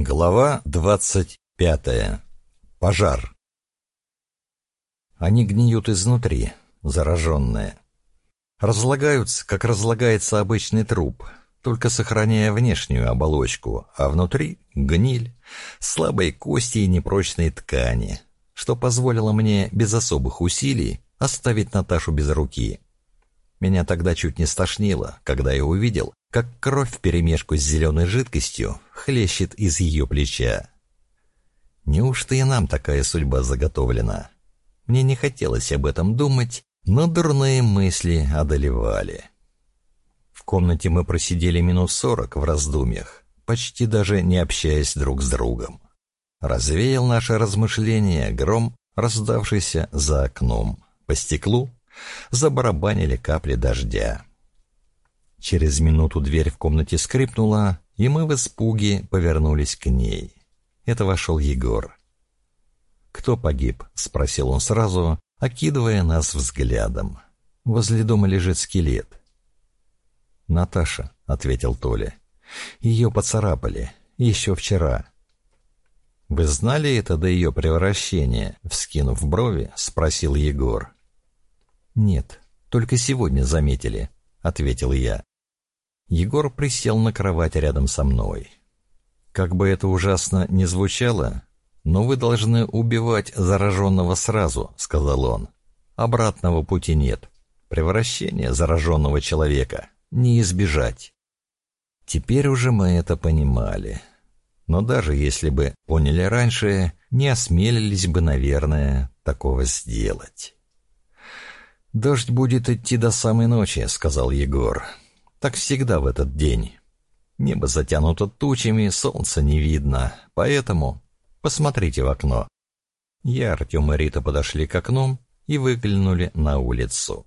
Глава двадцать пятая. Пожар. Они гниют изнутри, зараженные. Разлагаются, как разлагается обычный труп, только сохраняя внешнюю оболочку, а внутри — гниль, слабые кости и непрочные ткани, что позволило мне без особых усилий оставить Наташу без руки. Меня тогда чуть не стошнило, когда я увидел, как кровь вперемешку с зеленой жидкостью хлещет из ее плеча. Неужто и нам такая судьба заготовлена? Мне не хотелось об этом думать, но дурные мысли одолевали. В комнате мы просидели минут сорок в раздумьях, почти даже не общаясь друг с другом. Развеял наше размышление гром, раздавшийся за окном. По стеклу забарабанили капли дождя. Через минуту дверь в комнате скрипнула, и мы в испуге повернулись к ней. Это вошел Егор. «Кто погиб?» — спросил он сразу, окидывая нас взглядом. «Возле дома лежит скелет». «Наташа», — ответил Толя. «Ее поцарапали. Еще вчера». «Вы знали это до ее превращения?» — вскинув брови, спросил Егор. «Нет, только сегодня заметили», — ответил я. Егор присел на кровать рядом со мной. Как бы это ужасно ни звучало, но вы должны убивать зараженного сразу, сказал он. Обратного пути нет. Превращение зараженного человека не избежать. Теперь уже мы это понимали. Но даже если бы поняли раньше, не осмелились бы, наверное, такого сделать. «Дождь будет идти до самой ночи», — сказал Егор. Так всегда в этот день. Небо затянуто тучами, солнца не видно, поэтому посмотрите в окно. Я, Артем и Рита подошли к окну и выглянули на улицу.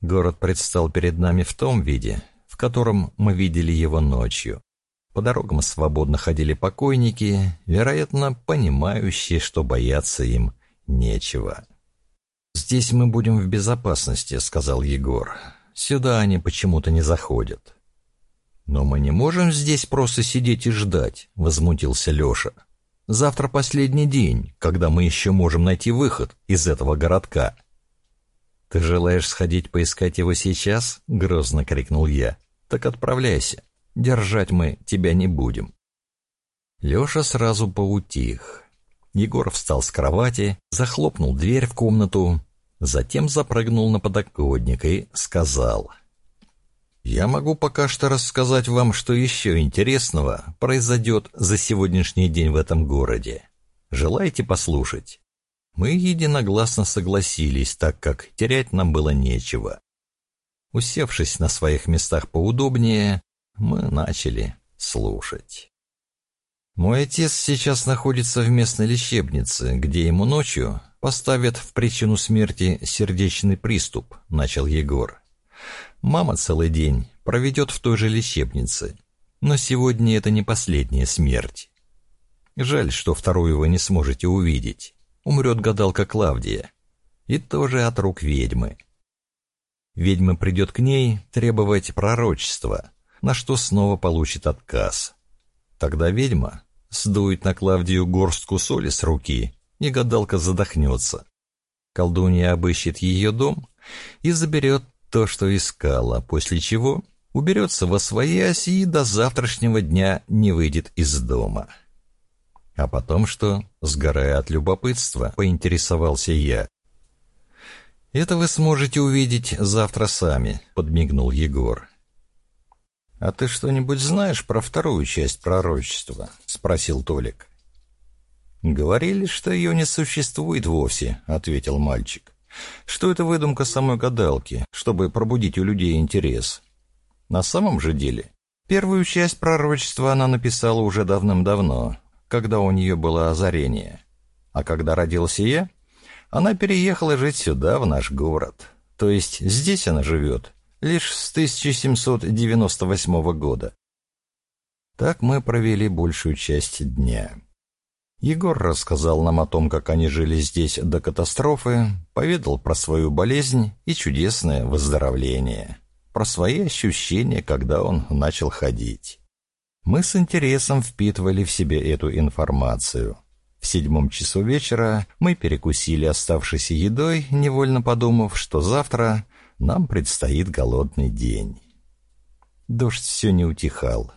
Город предстал перед нами в том виде, в котором мы видели его ночью. По дорогам свободно ходили покойники, вероятно, понимающие, что бояться им нечего. «Здесь мы будем в безопасности», — сказал Егор. Сюда они почему-то не заходят. «Но мы не можем здесь просто сидеть и ждать», — возмутился Леша. «Завтра последний день, когда мы еще можем найти выход из этого городка». «Ты желаешь сходить поискать его сейчас?» — грозно крикнул я. «Так отправляйся. Держать мы тебя не будем». Леша сразу поутих. Егор встал с кровати, захлопнул дверь в комнату Затем запрыгнул на подоконник и сказал. «Я могу пока что рассказать вам, что еще интересного произойдет за сегодняшний день в этом городе. Желаете послушать?» Мы единогласно согласились, так как терять нам было нечего. Усевшись на своих местах поудобнее, мы начали слушать. Мой отец сейчас находится в местной лечебнице, где ему ночью поставят в причину смерти сердечный приступ», — начал Егор. «Мама целый день проведет в той же лечебнице, но сегодня это не последняя смерть. Жаль, что вторую вы не сможете увидеть. Умрет гадалка Клавдия. И тоже от рук ведьмы. Ведьма придет к ней требовать пророчества, на что снова получит отказ. Тогда ведьма сдует на Клавдию горстку соли с руки и гадалка задохнется. Колдунья обыщет ее дом и заберет то, что искала, после чего уберется во своясь и до завтрашнего дня не выйдет из дома. А потом что, сгорая от любопытства, поинтересовался я. «Это вы сможете увидеть завтра сами», — подмигнул Егор. «А ты что-нибудь знаешь про вторую часть пророчества?» — спросил Толик. «Говорили, что ее не существует вовсе», — ответил мальчик. «Что это выдумка самой гадалки, чтобы пробудить у людей интерес?» На самом же деле, первую часть пророчества она написала уже давным-давно, когда у нее было озарение. А когда родился я, она переехала жить сюда, в наш город. То есть здесь она живет, лишь с 1798 года. Так мы провели большую часть дня. Егор рассказал нам о том, как они жили здесь до катастрофы, поведал про свою болезнь и чудесное выздоровление, про свои ощущения, когда он начал ходить. Мы с интересом впитывали в себе эту информацию. В седьмом часу вечера мы перекусили оставшейся едой, невольно подумав, что завтра нам предстоит голодный день. Дождь все не утихал.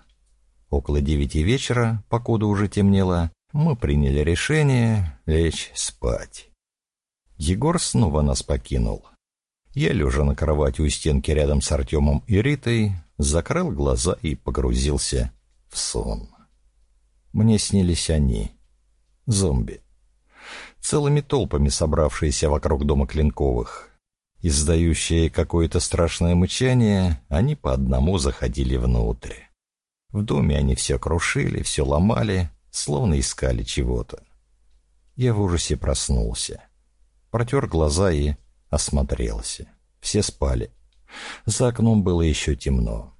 Около девяти вечера, покуда уже темнело, мы приняли решение лечь спать. Егор снова нас покинул. Я, лежа на кровати у стенки рядом с Артемом и Ритой, закрыл глаза и погрузился в сон. Мне снились они, зомби, целыми толпами собравшиеся вокруг дома Клинковых. Издающие какое-то страшное мычание, они по одному заходили внутрь. В доме они все крушили, все ломали, словно искали чего-то. Я в ужасе проснулся. Протер глаза и осмотрелся. Все спали. За окном было еще темно.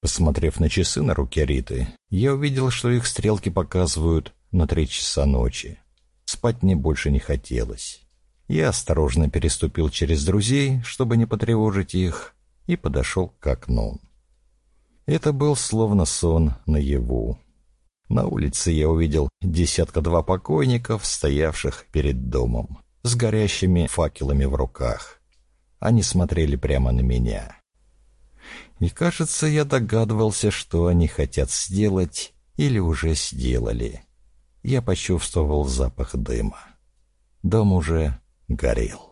Посмотрев на часы на руке Риты, я увидел, что их стрелки показывают на три часа ночи. Спать мне больше не хотелось. Я осторожно переступил через друзей, чтобы не потревожить их, и подошел к окну. Это был словно сон наяву. На улице я увидел десятка-два покойников, стоявших перед домом, с горящими факелами в руках. Они смотрели прямо на меня. И, кажется, я догадывался, что они хотят сделать или уже сделали. Я почувствовал запах дыма. Дом уже горел.